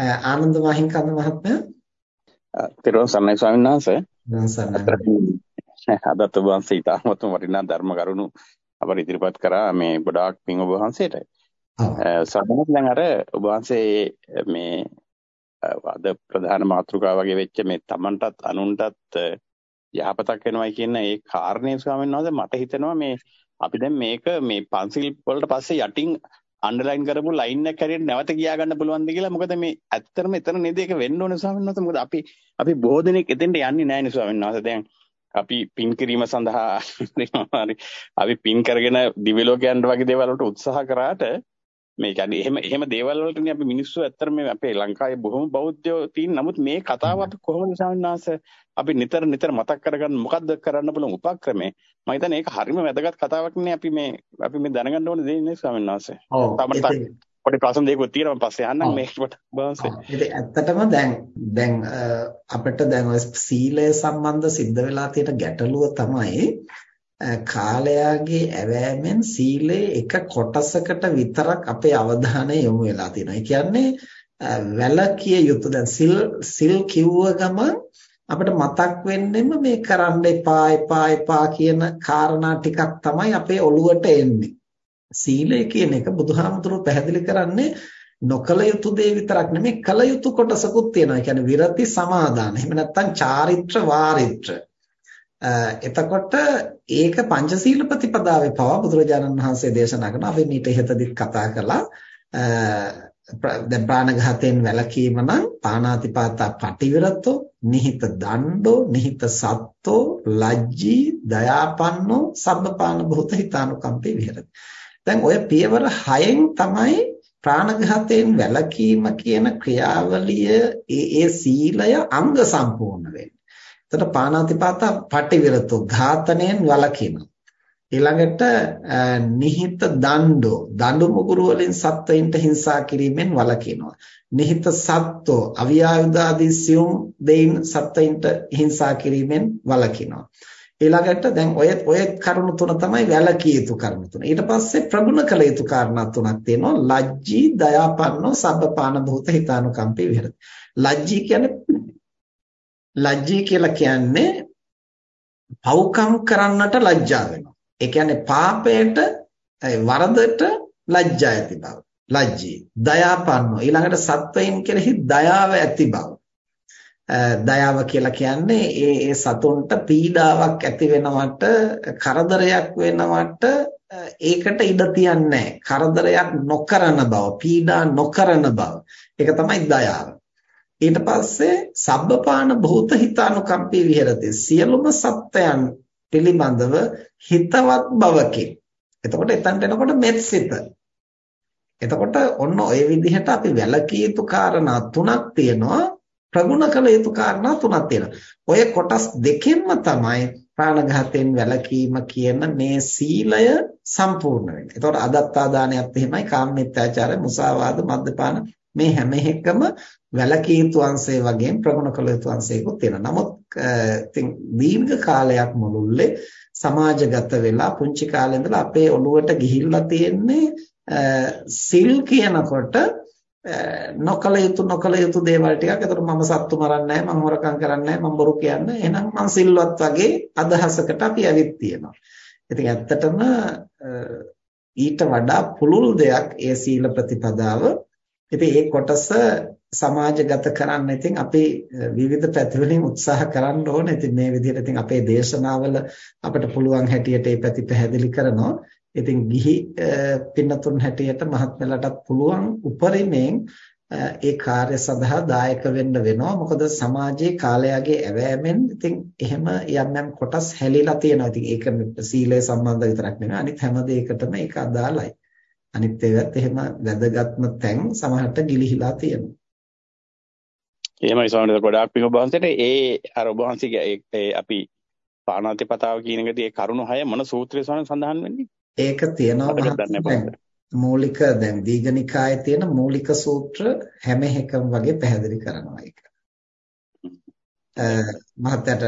ආනන්ද මහින්කන්ද මහත්මයා තිරුවන් සරණයි ස්වාමීන් වහන්සේ. අදත් ඔබ වහන්සේ ඉතාමත් වටිනා ධර්ම කරුණු අපට ඉදිරිපත් කරා මේ ගොඩාක් පිං ඔබ වහන්සේට. සමහරවිට දැන් අර ඔබ වහන්සේ මේ අද ප්‍රධාන මාතෘකාව වගේ වෙච්ච මේ Tamanටත් අනුන්ටත් යහපතක් වෙනවයි කියන ඒ කාරණේ ස්වාමීන් වහන්සේ මට හිතෙනවා මේ අපි දැන් මේක මේ පන්සිල් වලට පස්සේ යටින් අන්ඩර්ලයින් කරපු ලයින් එක හැටියට නැවත කියා ගන්න පුළුවන්ද කියලා. මොකද මේ ඇත්තටම එතන නේද? ඒක වෙන්න ඕනේ ස්වාමීන් වහන්සේ. මොකද අපි අපි බොහෝ දෙනෙක් එතෙන්ට යන්නේ නැහැ නේ ස්වාමීන් වහන්සේ. දැන් අපි පින් කිරීම සඳහා අපි පින් කරගෙන දිව්‍ය ලෝකයන්ට වගේ දේවල් වලට උත්සාහ කරාට මේ කියන්නේ එහෙම එහෙම දේවල් වලටනේ අපි මිනිස්සු ඇත්තට මේ අපේ ලංකාවේ බොහොම බෞද්ධයෝ තියෙන. නමුත් මේ කතාව අපි කොහොමද ස්වාමීන් අපි නිතර නිතර මතක් කරගන්න මොකද්ද කරන්න පුළුවන් උපක්‍රමය? මම හිතන්නේ ඒක හරිම වැදගත් කතාවක් නේ අපි මේ අපි මේ දැනගන්න ඕනේ දෙන්නේ නේ ස්වාමීන් වහන්සේ. පොඩි ප්‍රශ්න දෙකක් තියෙනවා පස්සේ අහන්නම් මේකට බාසෙ. ඉතින් ඇත්තටම දැන් දැන් අපිට දැන් ඔය සීලය සම්බන්ධ සිද්ධ වෙලා තියෙන ගැටලුව තමයි කාලයාගේ ඇවෑමෙන් සීලේ එක කොටසකට විතරක් අපේ අවධානය යොමු වෙලා තියෙනවා. ඒ කියන්නේ වැලකිය යුතු දැන් සිල් සිල් කිව්ව ගමන් අපිට මතක් වෙන්නෙම මේ කරන්න එපා එපා එපා කියන කාරණා ටිකක් තමයි අපේ ඔළුවට එන්නේ. සීලය කියන එක බුදුහාමුදුරුවෝ පැහැදිලි කරන්නේ නොකල යුතු දේ විතරක් නෙමෙයි කල යුතු කොටසකුත් තියෙනවා. ඒ කියන්නේ විරති සමාදාන. එහෙම නැත්නම් චාරිත්‍ර වාරිත්‍ර. එතකොට ඒක පංචශීල ප්‍රතිපදාවේ පවා බුදුරජාණන් වහන්සේ දේශනා කරන අපි මීට ඉහතදිත් කතා කළා. දැන් ප්‍රාණඝාතයෙන් වැළකීම නම් පාණාතිපාතා පටිවිරතෝ නිහිත දණ්ඩෝ නිහිත සත්තෝ ලජ්ජී දයාපන්නෝ සබ්බපාන භූත හිතානුකම්පේ විහෙරති. දැන් ඔය පියවර 6න් තමයි ප්‍රාණඝාතයෙන් වැළකීම කියන ක්‍රියාවලිය ඒ ඒ සීලය අංග සම්පූර්ණ වෙන්නේ. එතකොට පාණාතිපාතා පටිවිරතෝ ඝාතනයෙන් වළකිනවා. ඊළඟට නිහිත දණ්ඩෝ දඬු මුගුරු වලින් සත්වයින්ට හිංසා කිරීමෙන් වළකිනවා. නිහිත සත්ත්වෝ අවියායුධ ආදී සියුම් දෙයින් සත්වයින්ට හිංසා කිරීමෙන් වළකිනවා. ඊළඟට දැන් ඔය ඔය කරුණු තුන තමයි වැළකී යුතු කරුණු තුන. ඊට පස්සේ ප්‍රගුණ කළ යුතු කාරණා තුනක් තියෙනවා. ලජ්ජී, දයාපන්නෝ, සබ්බපාන භූත හිතානුකම්පී විහෙරති. ලජ්ජී කියන්නේ ලැජ්ජී කියලා කියන්නේ පව්කම් කරන්නට ලැජ්ජා වෙනවා. ඒ කියන්නේ පාපයට වරදට ලැජ්ජා ඇති බව. ලැජ්ජී. දයාපන්නෝ. ඊළඟට සත්වයින් කෙරෙහි දයාව ඇති බව. දයාව කියලා කියන්නේ ඒ ඒ සතුන්ට පීඩාවක් ඇති වෙනවට කරදරයක් වෙනවට ඒකට ඉඩ තියන්නේ කරදරයක් නොකරන බව, පීඩා නොකරන බව. ඒක තමයි දයාව. ඊට පස්සේ සබ්බපාන භූත හිතානුකම්පී විහෙරති. සියලුම සත්වයන් පිළිබඳව හිතවත් බවකින් එතකොට එතනට එනකොට මෙත්සිත එතකොට ඔන්න ඔය විදිහට අපි වැළකී යුතු කාරණා තුනක් තියෙනවා. ප්‍රගුණ කළ යුතු කාරණා තුනක් තියෙනවා. ඔය කොටස් දෙකෙන්ම තමයි ප්‍රාණඝාතයෙන් වැළකීම කියන මේ සීලය සම්පූර්ණ වෙන්නේ. එතකොට අදත්තා දානයත් එහෙමයි කාමමිත්‍යාචාරය, මුසාවාද, මද්දපාන මේ හැම එකම වැලකී යුතු අංශය වගේම ප්‍රගුණ කළ යුතු අංශයකුත් තියෙනවා. නමුත් ඉතින් දීර්ඝ කාලයක් මුළුල්ලේ සමාජගත වෙලා පුංචි කාලේ ඉඳලා අපේ ඔළුවට ගිහිල්ලා තියෙන්නේ සිල් කියනකොට නොකල යුතු නොකල යුතු දේවල් ටිකක්. ඒතර මම සත්තු මරන්නේ නැහැ, මම හොරකම් කරන්නේ නැහැ, මම බොරු කියන්නේ. එහෙනම් මම සිල්වත් වගේ අදහසකට අපි ඇවිත් තියෙනවා. ඉතින් ඇත්තටම ඊට වඩා පුළුල් දෙයක් ඒ සීල ප්‍රතිපදාව ඉතින් ඒ කොටස සමාජගත කරන්න ඉතින් අපි විවිධ පැතිවලින් උත්සාහ කරන්න ඕනේ. ඉතින් මේ විදිහට ඉතින් අපේ දේශනාවල අපිට පුළුවන් හැටියට ඒ පැති පැහැදිලි කරනවා. ඉතින් ගිහි පින්නතුන් හැටියට මහත්මලටත් පුළුවන් උපරිමයෙන් ඒ කාර්ය සඳහා දායක වෙන්න වෙනවා. මොකද සමාජයේ කාලයගේ ඇවෑමෙන් ඉතින් එහෙම යම් යම් කොටස් හැලිලා තියෙනවා. ඉතින් ඒක සීලය සම්බන්ධ විතරක් නෙවෙයි. අනිත් හැම දෙයකටම ඒක අදාළයි. අනිත් ඒවාත් එහෙම වැදගත්ම තැන් සමහරට ගිලිහිලා තියෙනවා. එහෙමයි ස්වාමීන් වහන්සේ ගොඩාක් පිං ඔබ වහන්සේට ඒ අර ඔබ වහන්සේගේ ඒ අපි පාණාතිපතාව කියන එකදී ඒ කරුණු හය මොන සූත්‍රයේ සඳහන් වෙන්නේ? ඒක තියෙනවා මූලික දැන් දීඝනිකායේ තියෙන මූලික සූත්‍ර හැම එකම වගේ පැහැදිලි කරනවා ඒක. මහත්තයට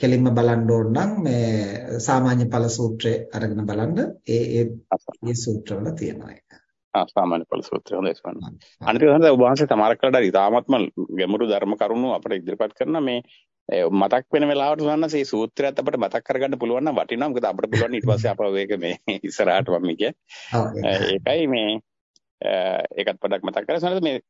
කෙලින්ම බලන්න ඕන නම් මේ සාමාන්‍ය ඵල සූත්‍රය අරගෙන බලන්න ඒ ඒ මේ සූත්‍රවල තියෙනවා ඒක. ආ සාමාන්‍ය ඵල සූත්‍රය හොඳයි ස්වාමීනි. අනිත් එක තමයි ඔබ වහන්සේ තමාර කළා ඉතාමත්ම ගැඹුරු ධර්ම කරුණු අපිට ඉදිරිපත් කරන මේ මතක් වෙන වෙලාවට සවන්නස මේ සූත්‍රයත් අපිට මතක් කරගන්න පුළුවන් නම් වටිනවා මොකද අපිට පුළුවන් ඊට පස්සේ අපව ඒක මේ ඉස්සරහට මම කිය. ඒකයි මේ ඒකත් පොඩ්ඩක් මතක් කරලා සවන්නස මේ